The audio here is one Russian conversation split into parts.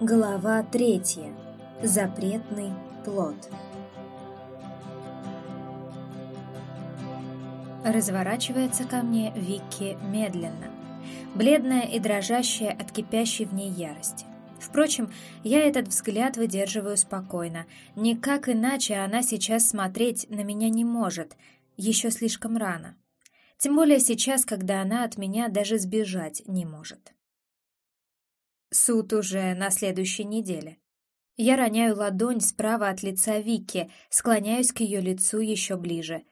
Глава третья. Запретный плод. Разворачивается ко мне Вики медленно, бледная и дрожащая от кипящей в ней ярости. Впрочем, я этот взгляд выдерживаю спокойно. Никак иначе она сейчас смотреть на меня не может. Еще слишком рано. Тем более сейчас, когда она от меня даже сбежать не может. Суд уже на следующей неделе. Я роняю ладонь справа от лица Вики, склоняюсь к ее лицу еще ближе.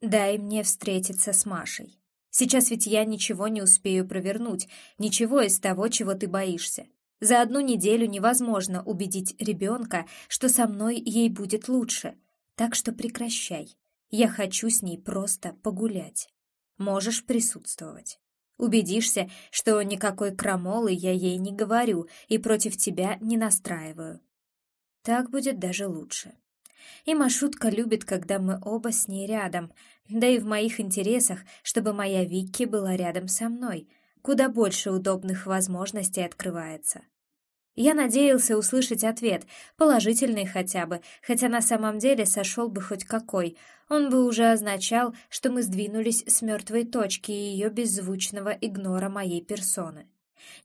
Дай мне встретиться с Машей. Сейчас ведь я ничего не успею провернуть, ничего из того, чего ты боишься. За одну неделю невозможно убедить ребенка, что со мной ей будет лучше. Так что прекращай. Я хочу с ней просто погулять. Можешь присутствовать. Убедишься, что никакой крамолы я ей не говорю и против тебя не настраиваю. Так будет даже лучше. И Машутка любит, когда мы оба с ней рядом, да и в моих интересах, чтобы моя Вики была рядом со мной. Куда больше удобных возможностей открывается. Я надеялся услышать ответ, положительный хотя бы, хотя на самом деле сошел бы хоть какой. Он бы уже означал, что мы сдвинулись с мертвой точки ее беззвучного игнора моей персоны.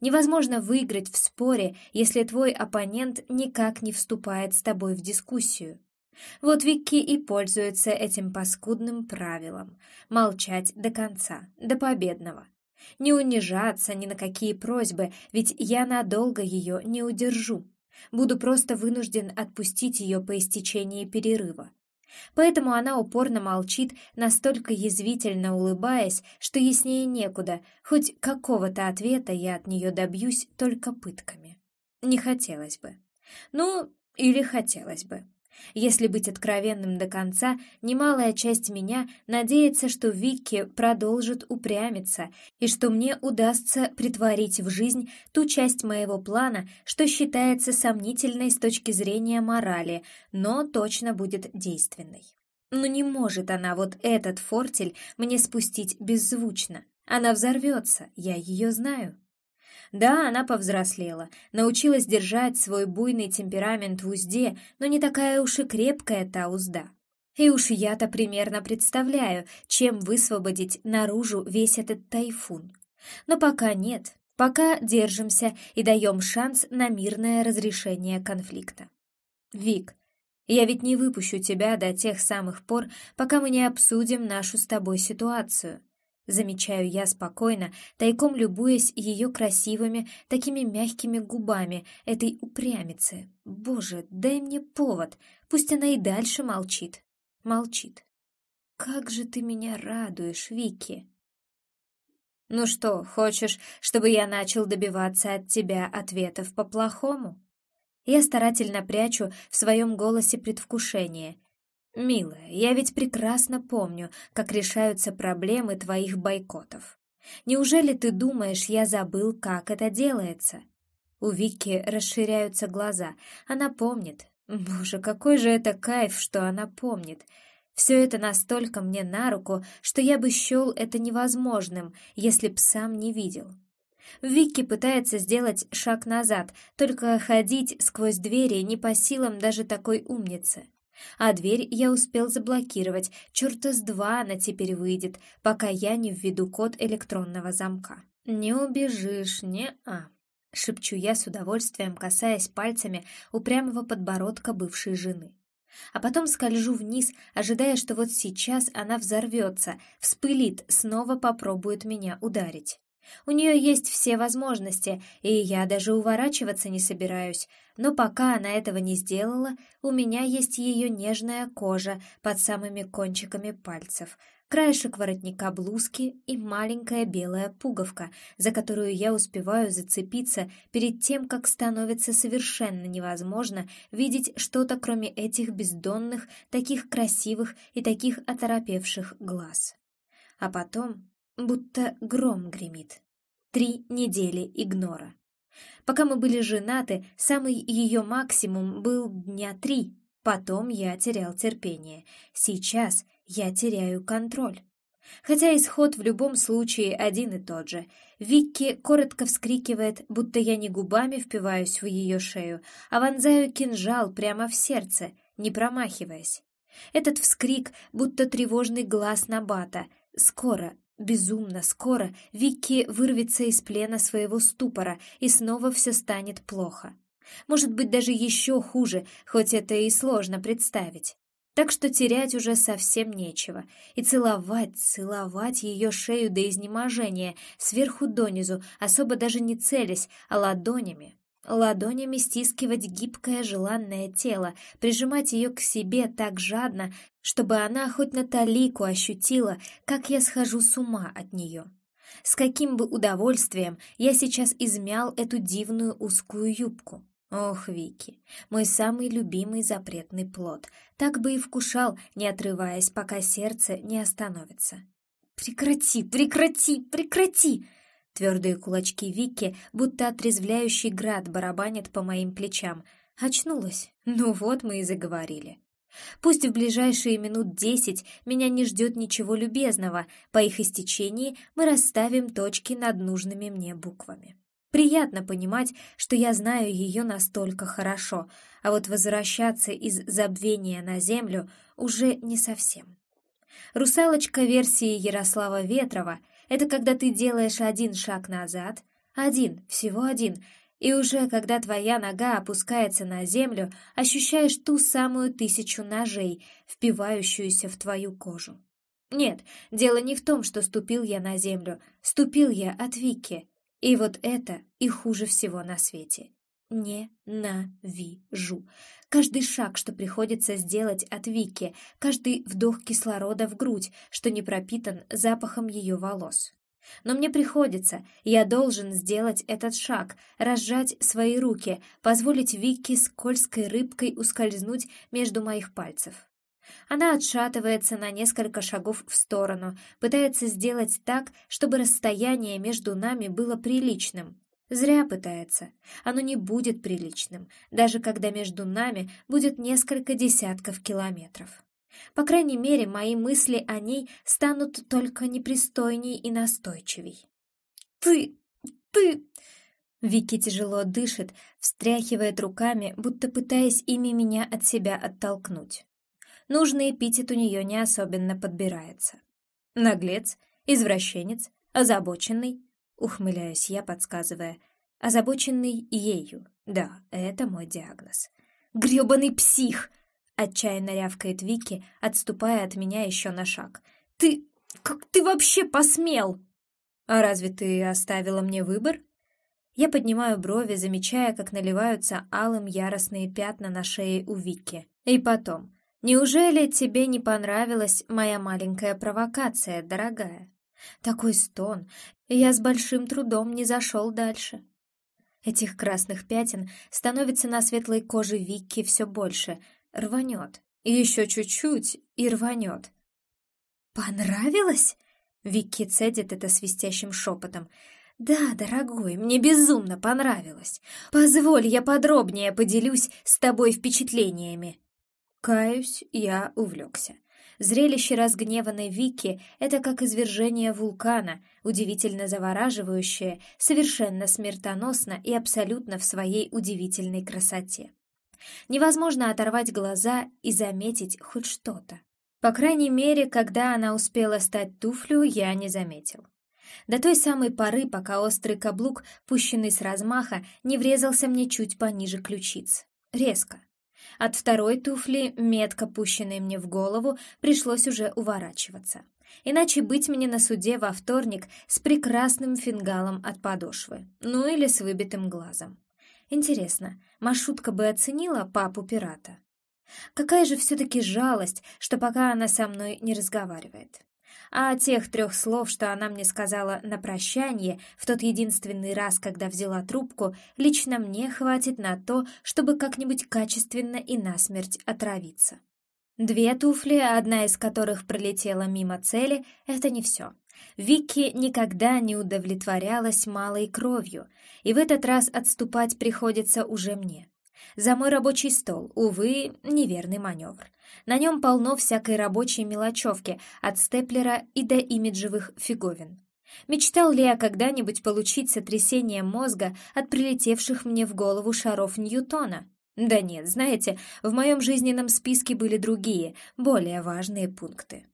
Невозможно выиграть в споре, если твой оппонент никак не вступает с тобой в дискуссию. Вот Вики и пользуется этим паскудным правилом — молчать до конца, до победного. Не унижаться ни на какие просьбы, ведь я надолго ее не удержу. Буду просто вынужден отпустить ее по истечении перерыва. Поэтому она упорно молчит, настолько язвительно улыбаясь, что яснее некуда, хоть какого-то ответа я от нее добьюсь только пытками. Не хотелось бы. Ну, или хотелось бы. Если быть откровенным до конца, немалая часть меня надеется, что Вики продолжит упрямиться и что мне удастся притворить в жизнь ту часть моего плана, что считается сомнительной с точки зрения морали, но точно будет действенной. Но не может она вот этот фортель мне спустить беззвучно. Она взорвется, я ее знаю. Да, она повзрослела, научилась держать свой буйный темперамент в узде, но не такая уж и крепкая та узда. И уж я-то примерно представляю, чем высвободить наружу весь этот тайфун. Но пока нет, пока держимся и даем шанс на мирное разрешение конфликта. Вик, я ведь не выпущу тебя до тех самых пор, пока мы не обсудим нашу с тобой ситуацию. Замечаю я спокойно, тайком любуясь ее красивыми, такими мягкими губами, этой упрямицы. Боже, дай мне повод, пусть она и дальше молчит. Молчит. Как же ты меня радуешь, Вики. Ну что, хочешь, чтобы я начал добиваться от тебя ответов по-плохому? Я старательно прячу в своем голосе предвкушение, «Милая, я ведь прекрасно помню, как решаются проблемы твоих бойкотов. Неужели ты думаешь, я забыл, как это делается?» У Вики расширяются глаза. Она помнит. Боже, какой же это кайф, что она помнит. Все это настолько мне на руку, что я бы счел это невозможным, если б сам не видел. Вики пытается сделать шаг назад, только ходить сквозь двери не по силам даже такой умницы. А дверь я успел заблокировать, черта с два она теперь выйдет, пока я не введу код электронного замка. «Не убежишь, не-а», — шепчу я с удовольствием, касаясь пальцами упрямого подбородка бывшей жены. А потом скольжу вниз, ожидая, что вот сейчас она взорвется, вспылит, снова попробует меня ударить. У нее есть все возможности, и я даже уворачиваться не собираюсь, но пока она этого не сделала, у меня есть ее нежная кожа под самыми кончиками пальцев, краешек воротника блузки и маленькая белая пуговка, за которую я успеваю зацепиться перед тем, как становится совершенно невозможно видеть что-то кроме этих бездонных, таких красивых и таких оторопевших глаз. А потом будто гром гремит. Три недели игнора. Пока мы были женаты, самый ее максимум был дня три. Потом я терял терпение. Сейчас я теряю контроль. Хотя исход в любом случае один и тот же. Викки коротко вскрикивает, будто я не губами впиваюсь в ее шею, а вонзаю кинжал прямо в сердце, не промахиваясь. Этот вскрик, будто тревожный глаз Набата. Скоро, безумно скоро, Викки вырвется из плена своего ступора, и снова все станет плохо. Может быть, даже еще хуже, хоть это и сложно представить. Так что терять уже совсем нечего. И целовать, целовать ее шею до изнеможения, сверху донизу, особо даже не целясь, а ладонями. Ладонями стискивать гибкое желанное тело, прижимать ее к себе так жадно, чтобы она хоть на талику ощутила, как я схожу с ума от нее. С каким бы удовольствием я сейчас измял эту дивную узкую юбку. Ох, Вики, мой самый любимый запретный плод, так бы и вкушал, не отрываясь, пока сердце не остановится. «Прекрати, прекрати, прекрати!» Твердые кулачки Вики, будто отрезвляющий град, барабанят по моим плечам. Очнулась. Ну вот мы и заговорили. Пусть в ближайшие минут десять меня не ждет ничего любезного, по их истечении мы расставим точки над нужными мне буквами. Приятно понимать, что я знаю ее настолько хорошо, а вот возвращаться из забвения на землю уже не совсем. Русалочка версии Ярослава Ветрова — это когда ты делаешь один шаг назад, один, всего один, и уже когда твоя нога опускается на землю, ощущаешь ту самую тысячу ножей, впивающуюся в твою кожу. Нет, дело не в том, что ступил я на землю, ступил я от Вики — и вот это и хуже всего на свете. Не-на-ви-жу. Каждый шаг, что приходится сделать от Вики, каждый вдох кислорода в грудь, что не пропитан запахом ее волос. Но мне приходится, я должен сделать этот шаг, разжать свои руки, позволить Вике скользкой рыбкой ускользнуть между моих пальцев. Она отшатывается на несколько шагов в сторону, пытается сделать так, чтобы расстояние между нами было приличным. Зря пытается. Оно не будет приличным, даже когда между нами будет несколько десятков километров. По крайней мере, мои мысли о ней станут только непристойней и настойчивей. «Ты... ты...» Вики тяжело дышит, встряхивает руками, будто пытаясь ими меня от себя оттолкнуть нужный эпитет у нее не особенно подбирается. Наглец, извращенец, озабоченный, ухмыляюсь я, подсказывая, озабоченный ею. Да, это мой диагноз. Грёбаный псих! Отчаянно рявкает Вики, отступая от меня еще на шаг. Ты... как ты вообще посмел? А разве ты оставила мне выбор? Я поднимаю брови, замечая, как наливаются алым яростные пятна на шее у Вики. И потом, Неужели тебе не понравилась моя маленькая провокация, дорогая? Такой стон, я с большим трудом не зашел дальше. Этих красных пятен становится на светлой коже Вики все больше, рванет. Еще чуть-чуть и рванет. «Понравилось?» Вики цедит это свистящим шепотом. «Да, дорогой, мне безумно понравилось. Позволь, я подробнее поделюсь с тобой впечатлениями». Каюсь, я увлекся. Зрелище разгневанной Вики — это как извержение вулкана, удивительно завораживающее, совершенно смертоносно и абсолютно в своей удивительной красоте. Невозможно оторвать глаза и заметить хоть что-то. По крайней мере, когда она успела стать туфлю, я не заметил. До той самой поры, пока острый каблук, пущенный с размаха, не врезался мне чуть пониже ключиц. Резко, от второй туфли, метко пущенной мне в голову, пришлось уже уворачиваться. Иначе быть мне на суде во вторник с прекрасным фингалом от подошвы, ну или с выбитым глазом. Интересно, Машутка бы оценила папу пирата? Какая же все-таки жалость, что пока она со мной не разговаривает а тех трех слов, что она мне сказала на прощание в тот единственный раз, когда взяла трубку, лично мне хватит на то, чтобы как-нибудь качественно и насмерть отравиться. Две туфли, одна из которых пролетела мимо цели, это не все. Вики никогда не удовлетворялась малой кровью, и в этот раз отступать приходится уже мне. За мой рабочий стол, увы, неверный маневр. На нем полно всякой рабочей мелочевки, от степлера и до имиджевых фиговин. Мечтал ли я когда-нибудь получить сотрясение мозга от прилетевших мне в голову шаров Ньютона? Да нет, знаете, в моем жизненном списке были другие, более важные пункты.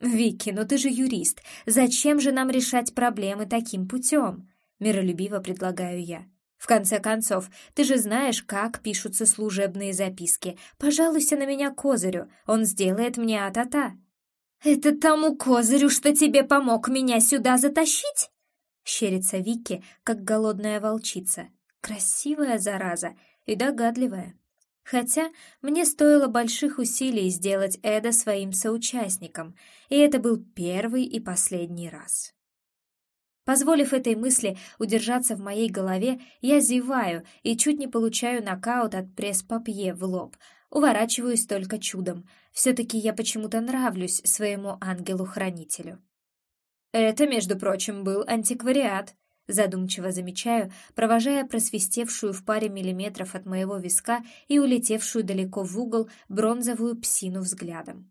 «Вики, ну ты же юрист. Зачем же нам решать проблемы таким путем?» Миролюбиво предлагаю я. «В конце концов, ты же знаешь, как пишутся служебные записки. Пожалуйся на меня козырю, он сделает мне а-та-та». «Это тому козырю, что тебе помог меня сюда затащить?» Щерится Вики, как голодная волчица. Красивая зараза и догадливая. Хотя мне стоило больших усилий сделать Эда своим соучастником, и это был первый и последний раз. Позволив этой мысли удержаться в моей голове, я зеваю и чуть не получаю нокаут от пресс-папье в лоб. Уворачиваюсь только чудом. Все-таки я почему-то нравлюсь своему ангелу-хранителю. Это, между прочим, был антиквариат, Задумчиво замечаю, провожая просвистевшую в паре миллиметров от моего виска и улетевшую далеко в угол бронзовую псину взглядом.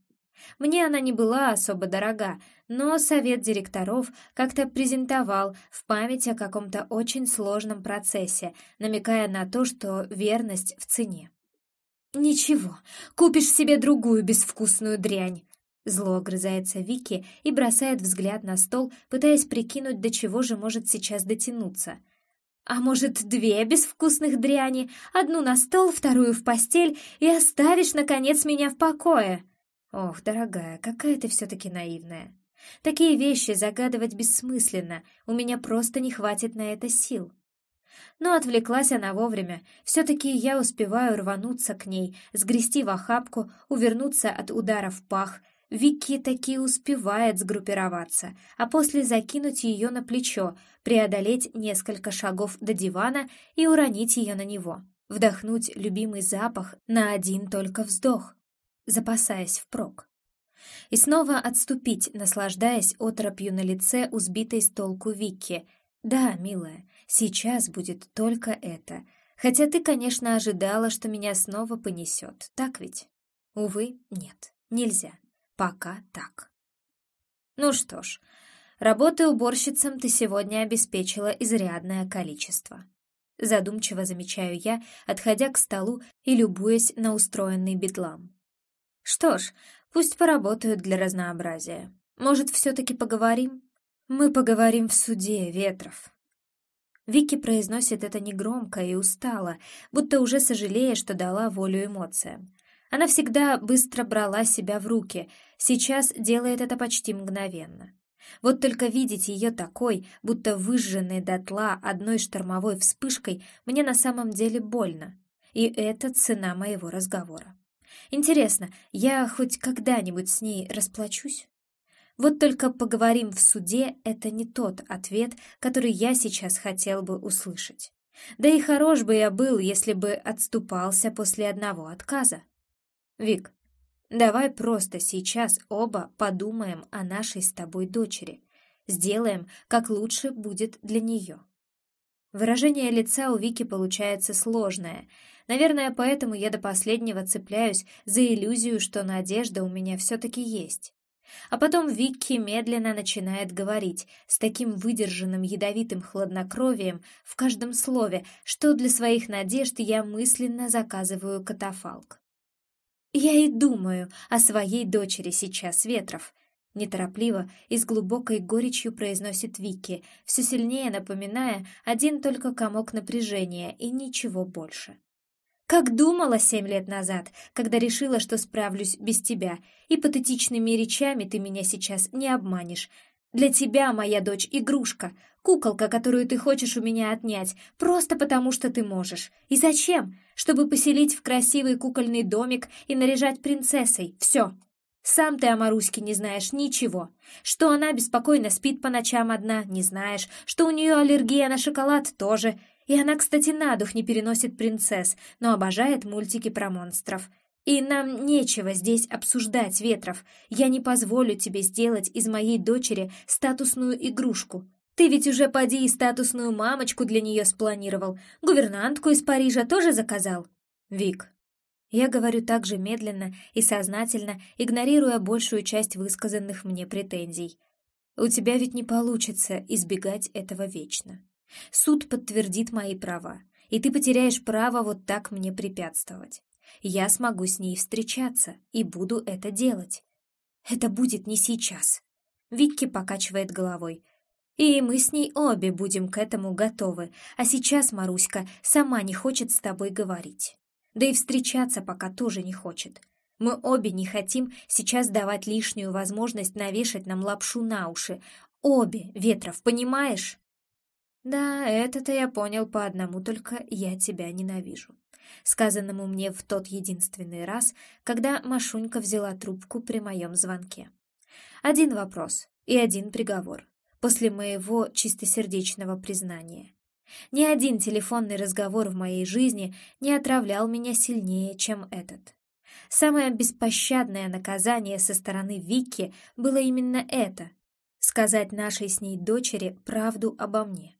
Мне она не была особо дорога, но совет директоров как-то презентовал в память о каком-то очень сложном процессе, намекая на то, что верность в цене. «Ничего, купишь себе другую безвкусную дрянь», Зло огрызается Вики и бросает взгляд на стол, пытаясь прикинуть, до чего же может сейчас дотянуться. «А может, две безвкусных дряни? Одну на стол, вторую в постель, и оставишь, наконец, меня в покое?» «Ох, дорогая, какая ты все-таки наивная. Такие вещи загадывать бессмысленно, у меня просто не хватит на это сил». Но отвлеклась она вовремя. Все-таки я успеваю рвануться к ней, сгрести в охапку, увернуться от удара в пах — Вики таки успевает сгруппироваться, а после закинуть ее на плечо, преодолеть несколько шагов до дивана и уронить ее на него, вдохнуть любимый запах на один только вздох, запасаясь впрок. И снова отступить, наслаждаясь отропью на лице у сбитой с толку Вики. «Да, милая, сейчас будет только это. Хотя ты, конечно, ожидала, что меня снова понесет, так ведь?» Увы, нет, нельзя. Пока так. Ну что ж, работы уборщицам ты сегодня обеспечила изрядное количество. Задумчиво замечаю я, отходя к столу и любуясь на устроенный бедлам. Что ж, пусть поработают для разнообразия. Может, все-таки поговорим? Мы поговорим в суде, Ветров. Вики произносит это негромко и устало, будто уже сожалея, что дала волю эмоциям. Она всегда быстро брала себя в руки, сейчас делает это почти мгновенно. Вот только видеть ее такой, будто выжженной дотла одной штормовой вспышкой, мне на самом деле больно. И это цена моего разговора. Интересно, я хоть когда-нибудь с ней расплачусь? Вот только поговорим в суде — это не тот ответ, который я сейчас хотел бы услышать. Да и хорош бы я был, если бы отступался после одного отказа. Вик, давай просто сейчас оба подумаем о нашей с тобой дочери. Сделаем, как лучше будет для нее. Выражение лица у Вики получается сложное. Наверное, поэтому я до последнего цепляюсь за иллюзию, что надежда у меня все-таки есть. А потом Вики медленно начинает говорить с таким выдержанным ядовитым хладнокровием в каждом слове, что для своих надежд я мысленно заказываю катафалк. «Я и думаю о своей дочери сейчас, Ветров», неторопливо и с глубокой горечью произносит Вики, все сильнее напоминая один только комок напряжения и ничего больше. «Как думала семь лет назад, когда решила, что справлюсь без тебя, и патетичными речами ты меня сейчас не обманешь, для тебя моя дочь — игрушка, куколка, которую ты хочешь у меня отнять, просто потому что ты можешь. И зачем? Чтобы поселить в красивый кукольный домик и наряжать принцессой. Все. Сам ты о Маруське не знаешь ничего. Что она беспокойно спит по ночам одна, не знаешь. Что у нее аллергия на шоколад тоже. И она, кстати, на дух не переносит принцесс, но обожает мультики про монстров. И нам нечего здесь обсуждать, Ветров. Я не позволю тебе сделать из моей дочери статусную игрушку. Ты ведь уже поди и статусную мамочку для нее спланировал. Гувернантку из Парижа тоже заказал. Вик. Я говорю так же медленно и сознательно, игнорируя большую часть высказанных мне претензий. У тебя ведь не получится избегать этого вечно. Суд подтвердит мои права, и ты потеряешь право вот так мне препятствовать. Я смогу с ней встречаться и буду это делать. Это будет не сейчас. Викки покачивает головой. И мы с ней обе будем к этому готовы, а сейчас Маруська сама не хочет с тобой говорить. Да и встречаться пока тоже не хочет. Мы обе не хотим сейчас давать лишнюю возможность навешать нам лапшу на уши. Обе, Ветров, понимаешь? Да, это-то я понял по одному, только я тебя ненавижу. Сказанному мне в тот единственный раз, когда Машунька взяла трубку при моем звонке. Один вопрос и один приговор после моего чистосердечного признания. Ни один телефонный разговор в моей жизни не отравлял меня сильнее, чем этот. Самое беспощадное наказание со стороны Вики было именно это — сказать нашей с ней дочери правду обо мне.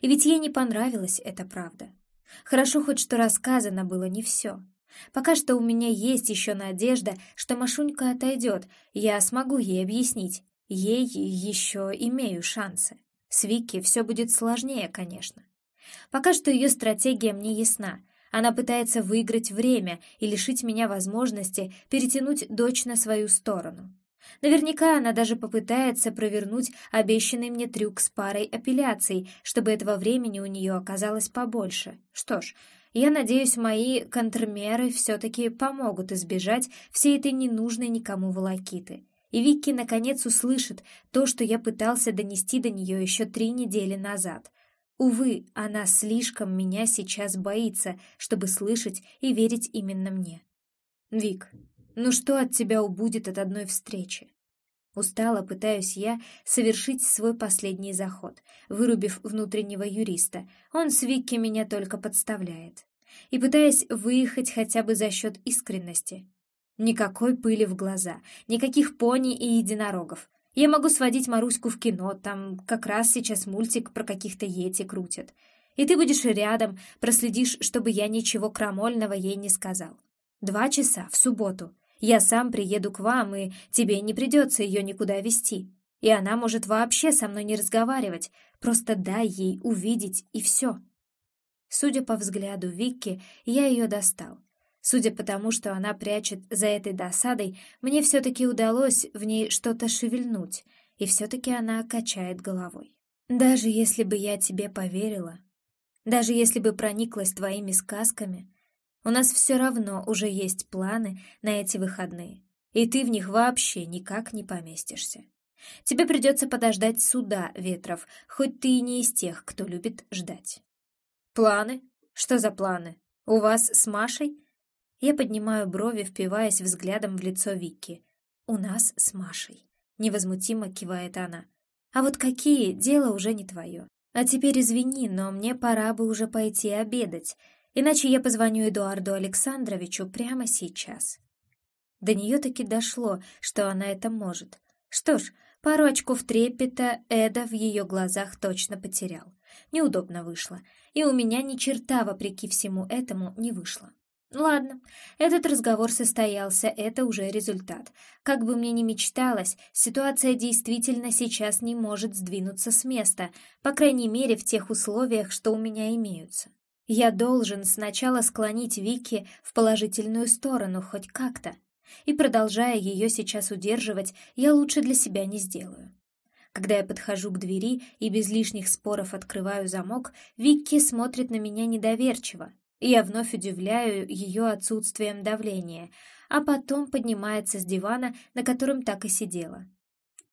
И ведь ей не понравилась эта правда. Хорошо хоть что рассказано было не все. Пока что у меня есть еще надежда, что Машунька отойдет, я смогу ей объяснить. Ей еще имею шансы. С Вики все будет сложнее, конечно. Пока что ее стратегия мне ясна. Она пытается выиграть время и лишить меня возможности перетянуть дочь на свою сторону. Наверняка она даже попытается провернуть обещанный мне трюк с парой апелляций, чтобы этого времени у нее оказалось побольше. Что ж, я надеюсь, мои контрмеры все-таки помогут избежать всей этой ненужной никому волокиты и Вики наконец услышит то, что я пытался донести до нее еще три недели назад. Увы, она слишком меня сейчас боится, чтобы слышать и верить именно мне. «Вик, ну что от тебя убудет от одной встречи?» Устало пытаюсь я совершить свой последний заход, вырубив внутреннего юриста. Он с Викки меня только подставляет. И пытаясь выехать хотя бы за счет искренности, Никакой пыли в глаза, никаких пони и единорогов. Я могу сводить Маруську в кино, там как раз сейчас мультик про каких-то йети крутят. И ты будешь рядом, проследишь, чтобы я ничего крамольного ей не сказал. Два часа в субботу. Я сам приеду к вам, и тебе не придется ее никуда вести. И она может вообще со мной не разговаривать. Просто дай ей увидеть, и все. Судя по взгляду Викки, я ее достал. Судя по тому, что она прячет за этой досадой, мне все-таки удалось в ней что-то шевельнуть, и все-таки она качает головой. Даже если бы я тебе поверила, даже если бы прониклась твоими сказками, у нас все равно уже есть планы на эти выходные, и ты в них вообще никак не поместишься. Тебе придется подождать суда, Ветров, хоть ты и не из тех, кто любит ждать. Планы? Что за планы? У вас с Машей? Я поднимаю брови, впиваясь взглядом в лицо Вики. «У нас с Машей». Невозмутимо кивает она. «А вот какие, дело уже не твое. А теперь извини, но мне пора бы уже пойти обедать, иначе я позвоню Эдуарду Александровичу прямо сейчас». До нее таки дошло, что она это может. Что ж, пару очков трепета Эда в ее глазах точно потерял. Неудобно вышло, и у меня ни черта, вопреки всему этому, не вышло. Ладно, этот разговор состоялся, это уже результат. Как бы мне ни мечталось, ситуация действительно сейчас не может сдвинуться с места, по крайней мере в тех условиях, что у меня имеются. Я должен сначала склонить Вики в положительную сторону хоть как-то. И продолжая ее сейчас удерживать, я лучше для себя не сделаю. Когда я подхожу к двери и без лишних споров открываю замок, Викки смотрит на меня недоверчиво, я вновь удивляю ее отсутствием давления, а потом поднимается с дивана, на котором так и сидела.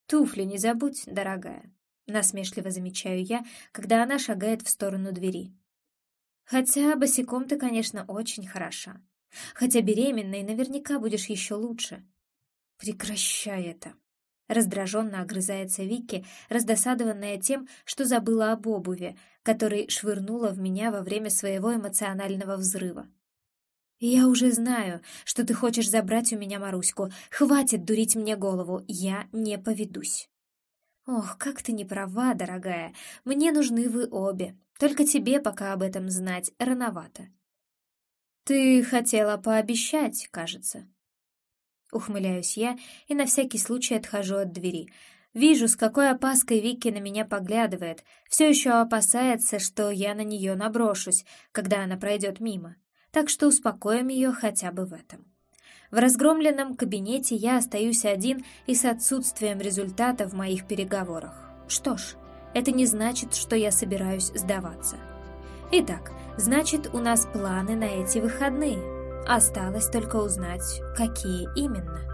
«Туфли не забудь, дорогая», — насмешливо замечаю я, когда она шагает в сторону двери. «Хотя босиком ты, конечно, очень хороша. Хотя беременной наверняка будешь еще лучше». «Прекращай это», Раздраженно огрызается Вики, раздосадованная тем, что забыла об обуви, который швырнула в меня во время своего эмоционального взрыва. «Я уже знаю, что ты хочешь забрать у меня Маруську. Хватит дурить мне голову, я не поведусь». «Ох, как ты не права, дорогая. Мне нужны вы обе. Только тебе пока об этом знать рановато». «Ты хотела пообещать, кажется». Ухмыляюсь я и на всякий случай отхожу от двери. Вижу, с какой опаской Вики на меня поглядывает, все еще опасается, что я на нее наброшусь, когда она пройдет мимо. Так что успокоим ее хотя бы в этом. В разгромленном кабинете я остаюсь один и с отсутствием результата в моих переговорах. Что ж, это не значит, что я собираюсь сдаваться. Итак, значит, у нас планы на эти выходные. Осталось только узнать, какие именно.